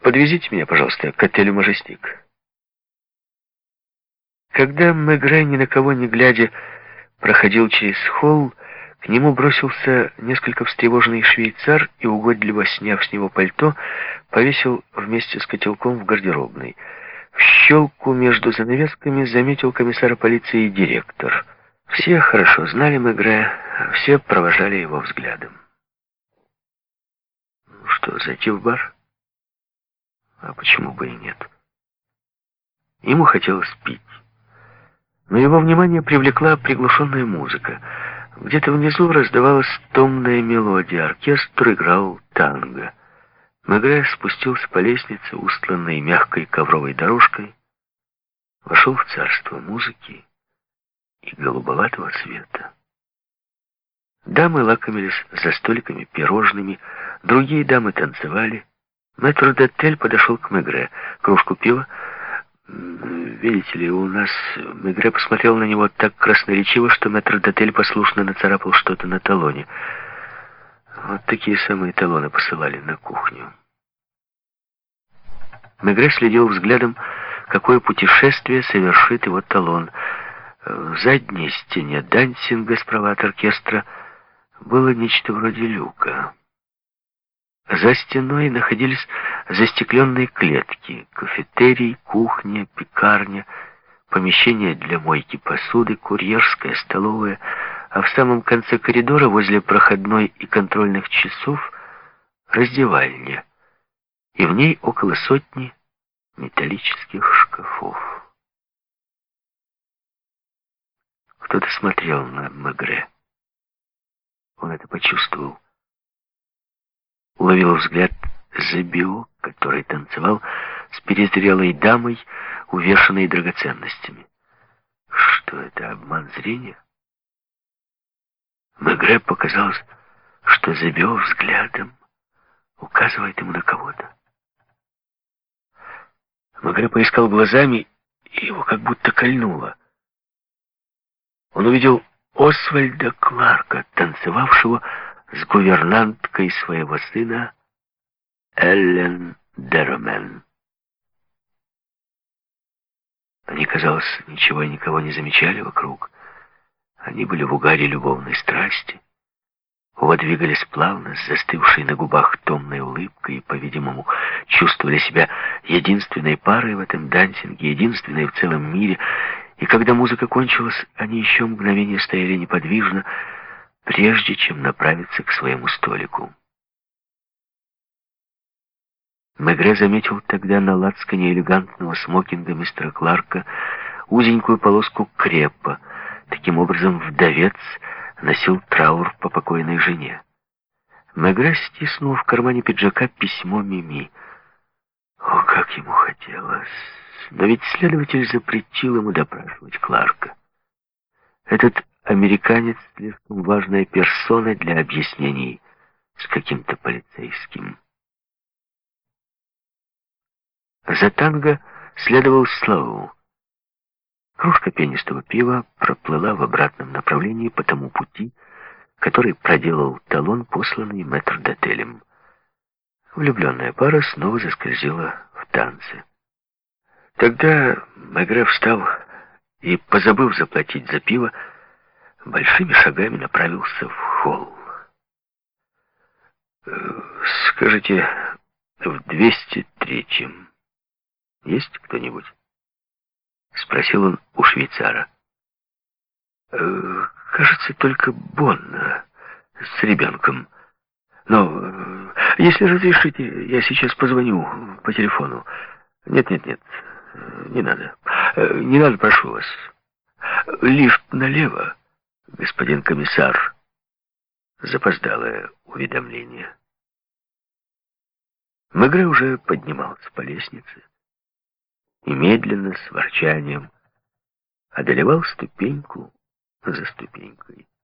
Подвезите меня, пожалуйста, к отелю «Мажестик». Когда Мегре, ни на кого не глядя, проходил через холл, к нему бросился несколько встревоженный швейцар и, угодливо сняв с него пальто, повесил вместе с котелком в гардеробной. В щелку между занавесками заметил комиссара полиции директор. Все хорошо знали Мегре, все провожали его взглядом. Ну что, зайти в бар? А почему бы и нет? Ему хотелось пить. Но его внимание привлекла приглушенная музыка. Где-то внизу раздавалась томная мелодия, оркестр играл танго. Мегре спустился по лестнице, устланной мягкой ковровой дорожкой, вошел в царство музыки и голубоватого цвета. Дамы лакомились за столиками пирожными, другие дамы танцевали. Мэтр Детель подошел к Мегре, кружку пива, «Видите ли, у нас...» Мегре посмотрел на него так красноречиво, что мэтр Дотель послушно нацарапал что-то на талоне. Вот такие самые талоны посылали на кухню. Мегре следил взглядом, какое путешествие совершит его талон. В задней стене дансинга справа от оркестра было нечто вроде люка. За стеной находились застекленные клетки, кафетерий, кухня, пекарня, помещение для мойки посуды, курьерская, столовая, а в самом конце коридора, возле проходной и контрольных часов, раздевальня, и в ней около сотни металлических шкафов. Кто-то смотрел на Мегре. Он это почувствовал уловил взгляд Забио, который танцевал с перезрелой дамой, увешанной драгоценностями. Что это, обман зрения? Мегре показалось, что Забио взглядом указывает ему на кого-то. Мегре поискал глазами, и его как будто кольнуло. Он увидел Освальда Кларка, танцевавшего с гувернанткой своего сына Эллен Деромен. Они, казалось, ничего и никого не замечали вокруг. Они были в угаре любовной страсти. Оба двигались плавно, с застывшей на губах томной улыбкой и, по-видимому, чувствовали себя единственной парой в этом дансинге, единственной в целом мире. И когда музыка кончилась, они еще мгновение стояли неподвижно, прежде чем направиться к своему столику. Мегре заметил тогда на лацкане элегантного смокинга мистера Кларка узенькую полоску крепа. Таким образом, вдовец носил траур по покойной жене. Мегре стиснул в кармане пиджака письмо Мими. О, как ему хотелось! Но ведь следователь запретил ему допрашивать Кларка. Этот американец слишком важная персона для объяснений с каким-то полицейским. За танго следовал Слоу. Кружка пенистого пива проплыла в обратном направлении по тому пути, который проделал талон, посланный метрдотелем. Влюбленная пара снова заскользила в танце. Тогда Мегре встал и, позабыв заплатить за пиво, большими шагами направился в холл. Э, «Скажите, в 203-м есть кто-нибудь?» Спросил он у швейцара. «Э, «Кажется, только Бонна с ребенком. Но, э, если разрешите, я сейчас позвоню по телефону. Нет-нет-нет, не надо. Не надо, прошу вас. Лифт налево» господин комиссар. Запоздалое уведомление. Мегре уже поднимался по лестнице и медленно, с ворчанием, одолевал ступеньку за ступенькой.